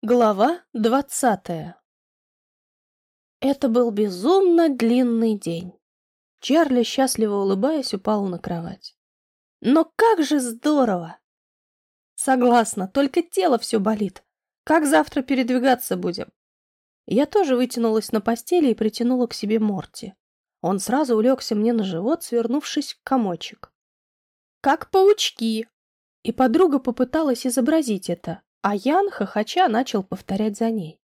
Глава двадцатая Это был безумно длинный день. Чарли, счастливо улыбаясь, упал на кровать. Но как же здорово! Согласна, только тело все болит. Как завтра передвигаться будем? Я тоже вытянулась на постели и притянула к себе Морти. Он сразу улегся мне на живот, свернувшись в комочек. «Как паучки!» И подруга попыталась изобразить это, а Ян, хохоча, начал повторять за ней.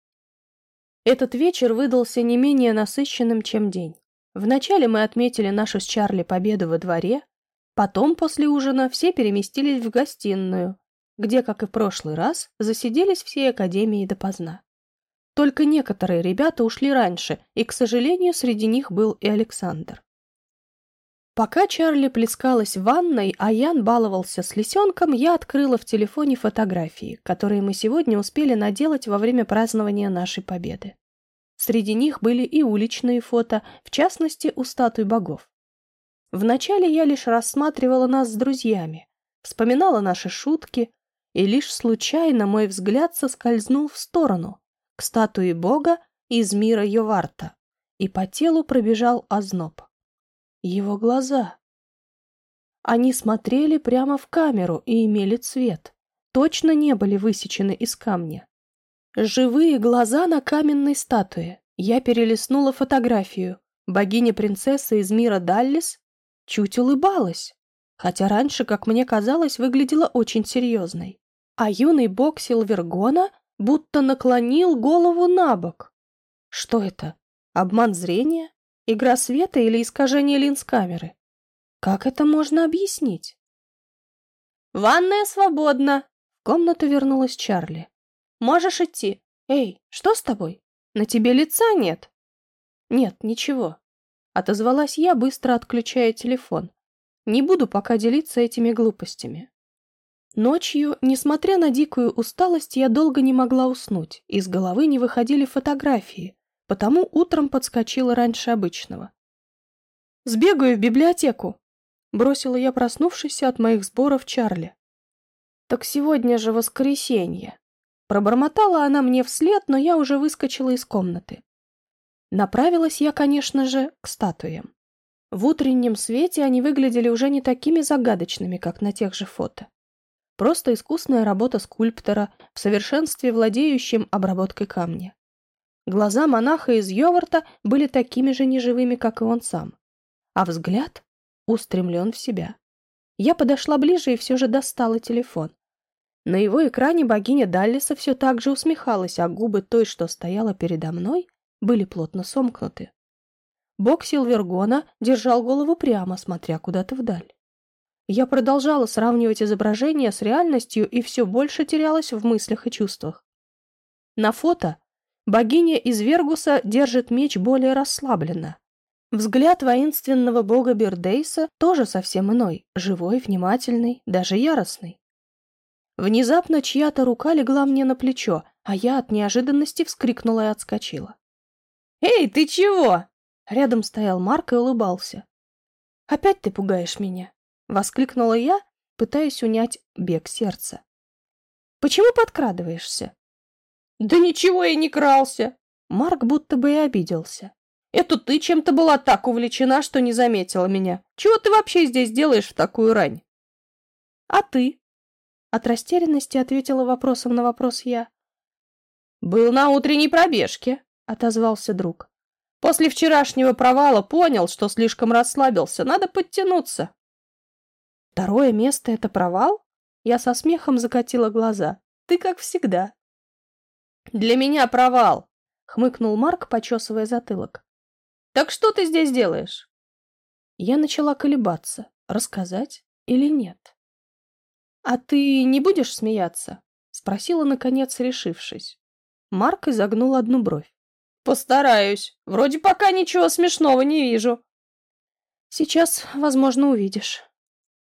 Этот вечер выдался не менее насыщенным, чем день. Вначале мы отметили нашу с Чарли победу во дворе, потом, после ужина, все переместились в гостиную, где, как и в прошлый раз, засиделись всей академией допоздна. Только некоторые ребята ушли раньше, и, к сожалению, среди них был и Александр. Пока Чарли плескалась в ванной, а Ян баловался с лисенком, я открыла в телефоне фотографии, которые мы сегодня успели наделать во время празднования нашей победы. Среди них были и уличные фото, в частности, у статуй богов. Вначале я лишь рассматривала нас с друзьями, вспоминала наши шутки, и лишь случайно мой взгляд соскользнул в сторону, к статуе бога из мира Йоварта, и по телу пробежал озноб. Его глаза. Они смотрели прямо в камеру и имели цвет. Точно не были высечены из камня. Живые глаза на каменной статуе. Я перелистнула фотографию. Богиня-принцесса из мира Даллис чуть улыбалась, хотя раньше, как мне казалось, выглядела очень серьезной. А юный бог Силвергона будто наклонил голову на бок. Что это? Обман зрения? Игра света или искажение линз камеры? Как это можно объяснить? «Ванная свободна!» В комнату вернулась Чарли. «Можешь идти. Эй, что с тобой? На тебе лица нет?» «Нет, ничего», — отозвалась я, быстро отключая телефон. «Не буду пока делиться этими глупостями». Ночью, несмотря на дикую усталость, я долго не могла уснуть, из головы не выходили фотографии, потому утром подскочила раньше обычного. «Сбегаю в библиотеку!» — бросила я проснувшийся от моих сборов Чарли. «Так сегодня же воскресенье!» Пробормотала она мне вслед, но я уже выскочила из комнаты. Направилась я, конечно же, к статуям. В утреннем свете они выглядели уже не такими загадочными, как на тех же фото. Просто искусная работа скульптора, в совершенстве владеющим обработкой камня. Глаза монаха из Йоварта были такими же неживыми, как и он сам. А взгляд устремлен в себя. Я подошла ближе и все же достала телефон. На его экране богиня Даллиса все так же усмехалась, а губы той, что стояла передо мной, были плотно сомкнуты. Бог Силвергона держал голову прямо, смотря куда-то вдаль. Я продолжала сравнивать изображение с реальностью и все больше терялась в мыслях и чувствах. На фото Богиня из Вергуса держит меч более расслабленно. Взгляд воинственного бога Бердейса тоже совсем иной, живой, внимательный, даже яростный. Внезапно чья-то рука легла мне на плечо, а я от неожиданности вскрикнула и отскочила. «Эй, ты чего?» Рядом стоял Марк и улыбался. «Опять ты пугаешь меня!» — воскликнула я, пытаясь унять бег сердца. «Почему подкрадываешься?» Да ничего я не крался. Марк будто бы и обиделся. Это ты чем-то была так увлечена, что не заметила меня. Чего ты вообще здесь делаешь в такую рань? А ты? От растерянности ответила вопросом на вопрос я. Был на утренней пробежке, отозвался друг. После вчерашнего провала понял, что слишком расслабился, надо подтянуться. Второе место — это провал? Я со смехом закатила глаза. Ты как всегда. «Для меня провал!» — хмыкнул Марк, почесывая затылок. «Так что ты здесь делаешь?» Я начала колебаться, рассказать или нет. «А ты не будешь смеяться?» — спросила, наконец, решившись. Марк изогнул одну бровь. «Постараюсь. Вроде пока ничего смешного не вижу». «Сейчас, возможно, увидишь».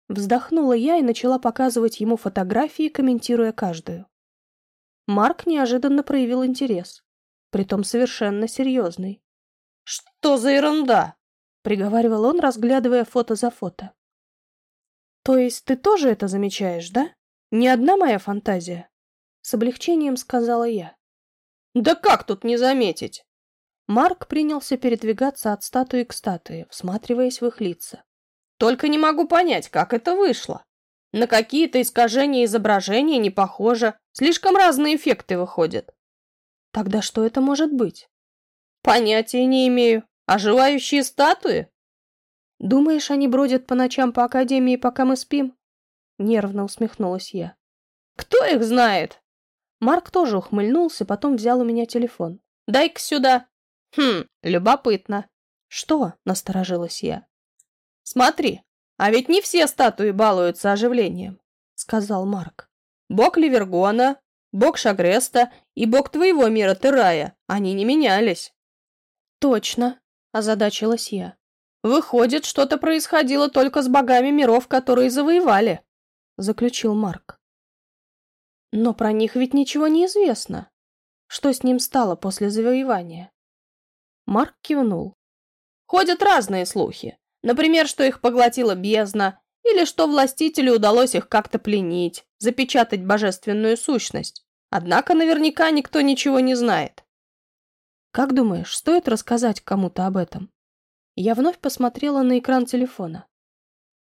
Вздохнула я и начала показывать ему фотографии, комментируя каждую. Марк неожиданно проявил интерес, притом совершенно серьезный. «Что за ерунда?» — приговаривал он, разглядывая фото за фото. «То есть ты тоже это замечаешь, да? Не одна моя фантазия?» С облегчением сказала я. Да как тут не заметить? Марк принялся передвигаться от статуи к статуе, всматриваясь в их лица. Только не могу понять, как это вышло. На какие-то искажения изображения не похоже. Слишком разные эффекты выходят. Тогда что это может быть? Понятия не имею. Оживающие статуи? Думаешь, они бродят по ночам по академии, пока мы спим? Нервно усмехнулась я. Кто их знает? Марк тоже ухмыльнулся, потом взял у меня телефон. Дай-ка сюда. Хм, любопытно. Что? Насторожилась я. Смотри, а ведь не все статуи балуются оживлением, сказал Марк. Бог Ливергона, бог Шагреста и бог твоего мира Терая, они не менялись. Точно, озадачилась я. Выходит, что-то происходило только с богами миров, которые завоевали, заключил Марк. Но про них ведь ничего не известно. Что с ним стало после завоевания? Марк кивнул. Ходят разные слухи. Например, что их поглотила бездна, или что властителю удалось их как-то пленить, запечатать божественную сущность. Однако наверняка никто ничего не знает. Как думаешь, стоит рассказать кому-то об этом? Я вновь посмотрела на экран телефона.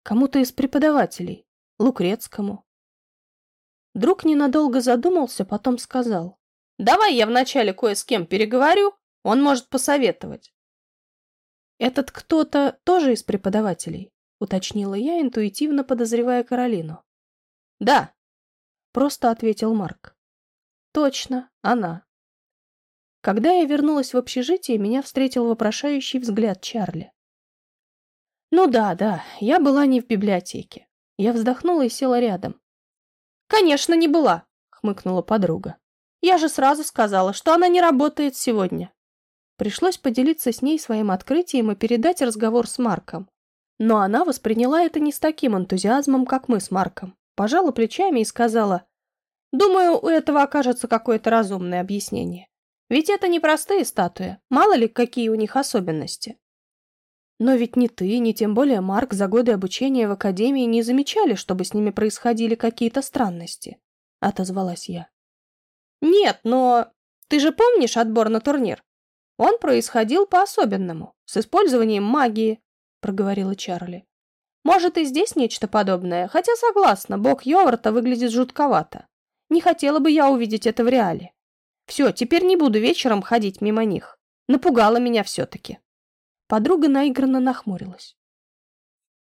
Кому-то из преподавателей. Лукрецкому. Друг ненадолго задумался, потом сказал. «Давай я вначале кое с кем переговорю, он может посоветовать. «Этот кто-то тоже из преподавателей?» — уточнила я, интуитивно подозревая Каролину. «Да», — просто ответил Марк. «Точно, она». Когда я вернулась в общежитие, меня встретил вопрошающий взгляд Чарли. «Ну да, да, я была не в библиотеке». Я вздохнула и села рядом. «Конечно, не была», — хмыкнула подруга. «Я же сразу сказала, что она не работает сегодня». Пришлось поделиться с ней своим открытием и передать разговор с Марком. Но она восприняла это не с таким энтузиазмом, как мы с Марком. Пожала плечами и сказала, «Думаю, у этого окажется какое-то разумное объяснение. Ведь это не простые статуи, мало ли какие у них особенности». Но ведь ни ты, ни тем более Марк за годы обучения в академии не замечали, чтобы с ними происходили какие-то странности, — отозвалась я. Нет, но ты же помнишь отбор на турнир? Он происходил по-особенному, с использованием магии, проговорила Чарли. Может, и здесь нечто подобное, хотя согласна, бог Йоварта выглядит жутковато. Не хотела бы я увидеть это в реале. Все, теперь не буду вечером ходить мимо них. Напугала меня все-таки. Подруга наигранно нахмурилась.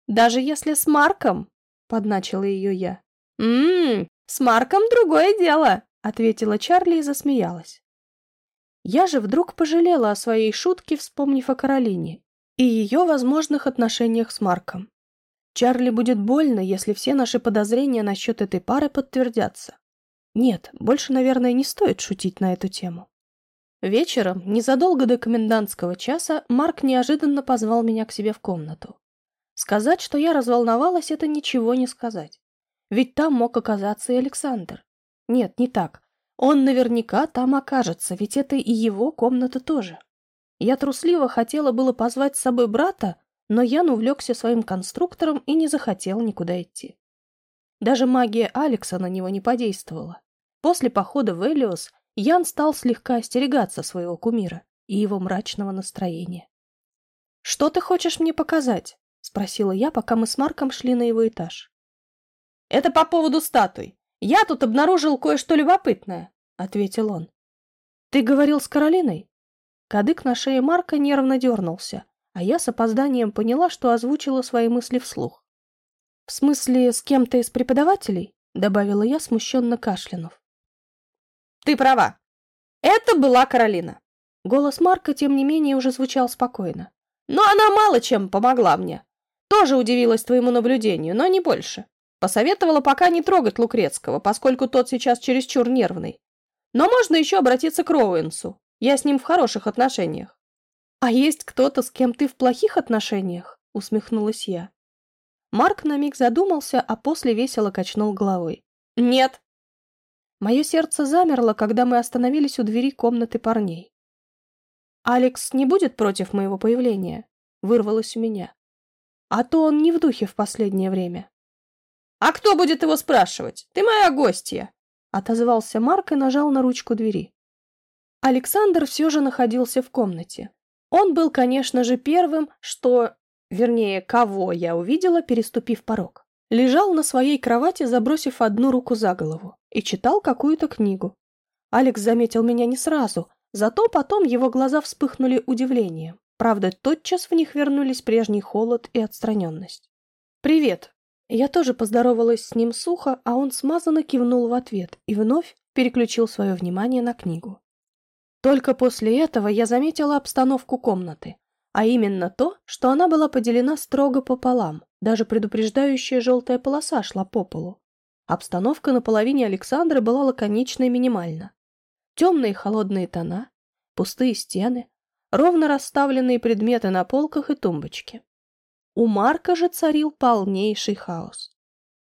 «Даже если с Марком?» — подначила ее я. «Ммм, с Марком другое дело», — ответила Чарли и засмеялась. Я же вдруг пожалела о своей шутке, вспомнив о Каролине и ее возможных отношениях с Марком. Чарли будет больно, если все наши подозрения насчет этой пары подтвердятся. Нет, больше, наверное, не стоит шутить на эту тему. Вечером, незадолго до комендантского часа, Марк неожиданно позвал меня к себе в комнату. Сказать, что я разволновалась, это ничего не сказать. Ведь там мог оказаться и Александр. Нет, не так. Он наверняка там окажется, ведь это и его комната тоже. Я трусливо хотела было позвать с собой брата, но Ян увлекся своим конструктором и не захотел никуда идти. Даже магия Алекса на него не подействовала. После похода в Элиос Ян стал слегка остерегаться своего кумира и его мрачного настроения. «Что ты хочешь мне показать?» — спросила я, пока мы с Марком шли на его этаж. «Это по поводу статуй. «Я тут обнаружил кое-что любопытное», — ответил он. «Ты говорил с Каролиной?» Кадык на шее Марка нервно дернулся, а я с опозданием поняла, что озвучила свои мысли вслух. «В смысле, с кем-то из преподавателей?» — добавила я, смущенно кашлянув. «Ты права. Это была Каролина». Голос Марка, тем не менее, уже звучал спокойно. «Но она мало чем помогла мне. Тоже удивилась твоему наблюдению, но не больше. Посоветовала пока не трогать Лукрецкого, поскольку тот сейчас чересчур нервный. Но можно еще обратиться к Роуэнсу. Я с ним в хороших отношениях. «А есть кто-то, с кем ты в плохих отношениях?» — усмехнулась я. Марк на миг задумался, а после весело качнул головой. «Нет». Мое сердце замерло, когда мы остановились у двери комнаты парней. «Алекс не будет против моего появления?» — вырвалось у меня. «А то он не в духе в последнее время». «А кто будет его спрашивать? Ты моя гостья!» отозвался Марк и нажал на ручку двери. Александр все же находился в комнате. Он был, конечно же, первым, что... Вернее, кого я увидела, переступив порог. Лежал на своей кровати, забросив одну руку за голову, и читал какую-то книгу. Алекс заметил меня не сразу, зато потом его глаза вспыхнули удивлением. Правда, тотчас в них вернулись прежний холод и отстраненность. «Привет!» Я тоже поздоровалась с ним сухо, а он смазанно кивнул в ответ и вновь переключил свое внимание на книгу. Только после этого я заметила обстановку комнаты, а именно то, что она была поделена строго пополам, даже предупреждающая желтая полоса шла по полу. Обстановка на половине Александра была лаконична и минимальна. Темные холодные тона, пустые стены, ровно расставленные предметы на полках и тумбочке. У Марка же царил полнейший хаос.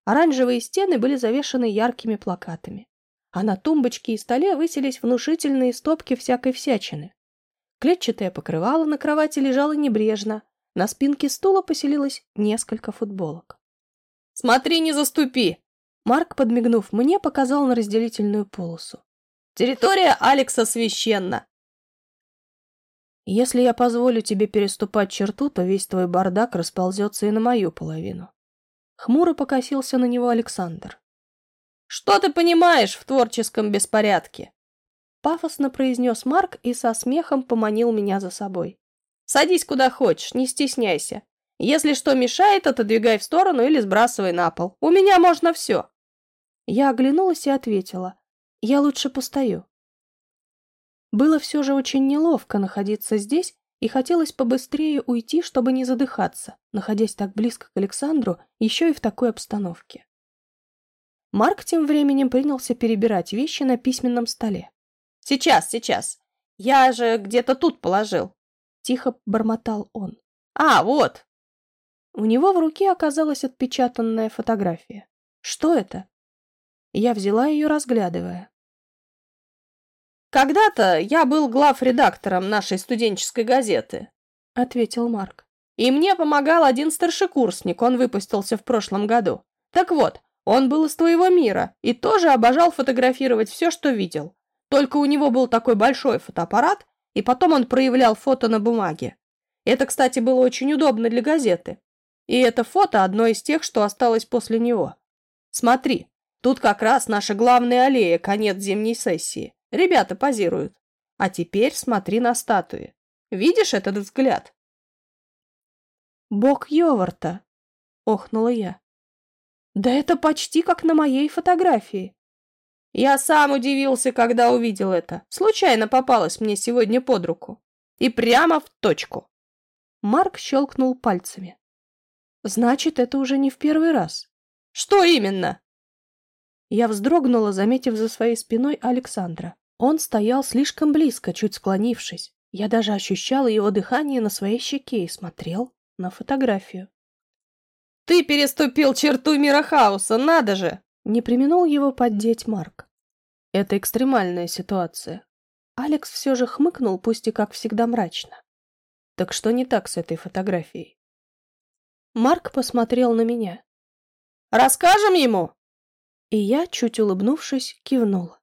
Оранжевые стены были завешаны яркими плакатами, а на тумбочке и столе высились внушительные стопки всякой всячины. Клетчатое покрывало на кровати лежало небрежно, на спинке стула поселилось несколько футболок. «Смотри, не заступи!» Марк, подмигнув мне, показал на разделительную полосу. «Территория Алекса священна. Если я позволю тебе переступать черту, то весь твой бардак расползется и на мою половину. Хмуро покосился на него Александр. Что ты понимаешь в творческом беспорядке? Пафосно произнес Марк и со смехом поманил меня за собой. Садись куда хочешь, не стесняйся. Если что мешает, отодвигай в сторону или сбрасывай на пол. У меня можно все. Я оглянулась и ответила. Я лучше постою. Было все же очень неловко находиться здесь, и хотелось побыстрее уйти, чтобы не задыхаться, находясь так близко к Александру, еще и в такой обстановке. Марк тем временем принялся перебирать вещи на письменном столе. «Сейчас, сейчас. Я же где-то тут положил», — тихо бормотал он. «А, вот!» У него в руке оказалась отпечатанная фотография. «Что это?» Я взяла ее, разглядывая. «Когда-то я был главредактором нашей студенческой газеты», — ответил Марк. «И мне помогал один старшекурсник, он выпустился в прошлом году. Так вот, он был из твоего мира и тоже обожал фотографировать все, что видел. Только у него был такой большой фотоаппарат, и потом он проявлял фото на бумаге. Это, кстати, было очень удобно для газеты. И это фото одно из тех, что осталось после него. Смотри, тут как раз наша главная аллея, конец зимней сессии. Ребята позируют. А теперь смотри на статуи. Видишь этот взгляд? Бог Йоварта, охнула я. Да это почти как на моей фотографии. Я сам удивился, когда увидел это. Случайно попалось мне сегодня под руку. И прямо в точку. Марк щелкнул пальцами. Значит, это уже не в первый раз. Что именно? Я вздрогнула, заметив за своей спиной Александра. Он стоял слишком близко, чуть склонившись. Я даже ощущала его дыхание на своей щеке и смотрел на фотографию. «Ты переступил черту мира хаоса, надо же!» Не применул его поддеть Марк. Это экстремальная ситуация. Алекс все же хмыкнул, пусть и как всегда мрачно. Так что не так с этой фотографией? Марк посмотрел на меня. «Расскажем ему?» И я, чуть улыбнувшись, кивнула.